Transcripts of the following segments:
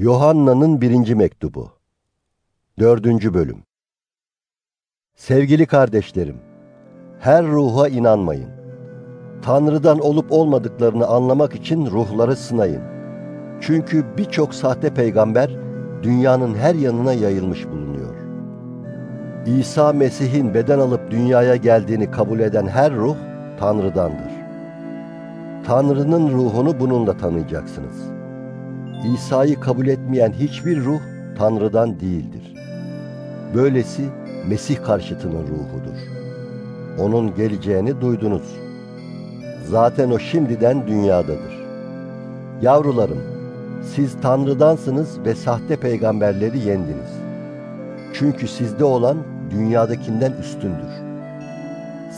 Yohanna'nın birinci mektubu. Dördüncü bölüm. Sevgili kardeşlerim, her ruha inanmayın. Tanrı'dan olup olmadıklarını anlamak için ruhları sınayın. Çünkü birçok sahte peygamber dünyanın her yanına yayılmış bulunuyor. İsa Mesih'in beden alıp dünyaya geldiğini kabul eden her ruh Tanrı'dandır. Tanrı'nın ruhunu bununla tanıyacaksınız.'' İsa'yı kabul etmeyen hiçbir ruh Tanrı'dan değildir. Böylesi Mesih karşıtının ruhudur. Onun geleceğini duydunuz. Zaten o şimdiden dünyadadır. Yavrularım, siz Tanrı'dansınız ve sahte peygamberleri yendiniz. Çünkü sizde olan dünyadakinden üstündür.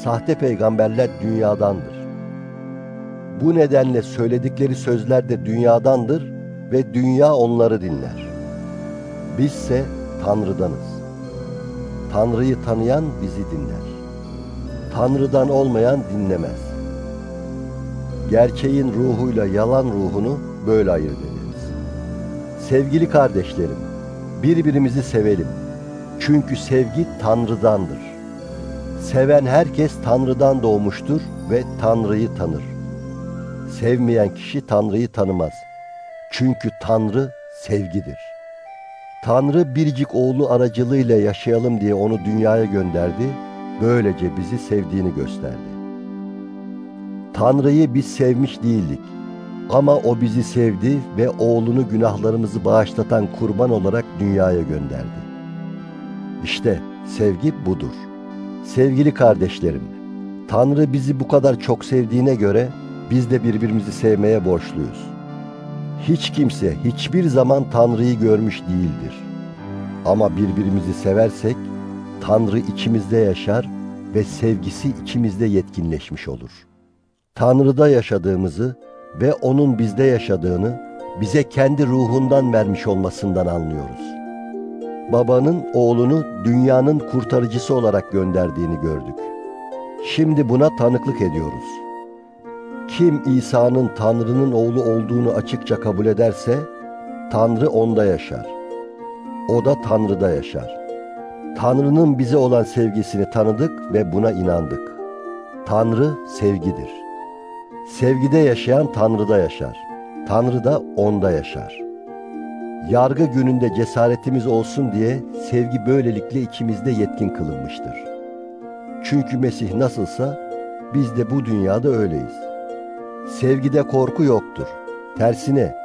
Sahte peygamberler dünyadandır. Bu nedenle söyledikleri sözler de dünyadandır ve dünya onları dinler. Bizse Tanrı'danız. Tanrı'yı tanıyan bizi dinler. Tanrı'dan olmayan dinlemez. Gerçeğin ruhuyla yalan ruhunu böyle ayırt ederiz. Sevgili kardeşlerim, birbirimizi sevelim. Çünkü sevgi Tanrı'dandır. Seven herkes Tanrı'dan doğmuştur ve Tanrı'yı tanır. Sevmeyen kişi Tanrı'yı tanımaz.'' Çünkü Tanrı sevgidir. Tanrı biricik oğlu aracılığıyla yaşayalım diye onu dünyaya gönderdi, böylece bizi sevdiğini gösterdi. Tanrı'yı biz sevmiş değildik ama O bizi sevdi ve oğlunu günahlarımızı bağışlatan kurban olarak dünyaya gönderdi. İşte sevgi budur. Sevgili kardeşlerim, Tanrı bizi bu kadar çok sevdiğine göre biz de birbirimizi sevmeye borçluyuz. Hiç kimse hiçbir zaman Tanrı'yı görmüş değildir. Ama birbirimizi seversek Tanrı içimizde yaşar ve sevgisi içimizde yetkinleşmiş olur. Tanrı'da yaşadığımızı ve O'nun bizde yaşadığını bize kendi ruhundan vermiş olmasından anlıyoruz. Babanın oğlunu dünyanın kurtarıcısı olarak gönderdiğini gördük. Şimdi buna tanıklık ediyoruz.'' Kim İsa'nın Tanrı'nın oğlu olduğunu açıkça kabul ederse, Tanrı onda yaşar. O da Tanrı'da yaşar. Tanrı'nın bize olan sevgisini tanıdık ve buna inandık. Tanrı sevgidir. Sevgide yaşayan Tanrı'da yaşar. Tanrı da onda yaşar. Yargı gününde cesaretimiz olsun diye sevgi böylelikle içimizde yetkin kılınmıştır. Çünkü Mesih nasılsa biz de bu dünyada öyleyiz. Sevgide korku yoktur. Tersine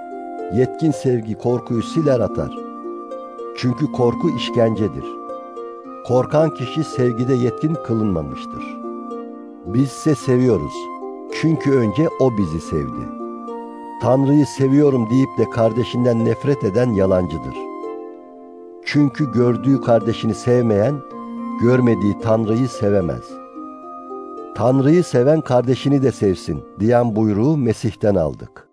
yetkin sevgi korkuyu siler atar. Çünkü korku işkencedir. Korkan kişi sevgide yetkin kılınmamıştır. Bizse seviyoruz. Çünkü önce O bizi sevdi. Tanrı'yı seviyorum deyip de kardeşinden nefret eden yalancıdır. Çünkü gördüğü kardeşini sevmeyen, görmediği Tanrı'yı sevemez.'' Tanrı'yı seven kardeşini de sevsin diyen buyruğu Mesih'ten aldık.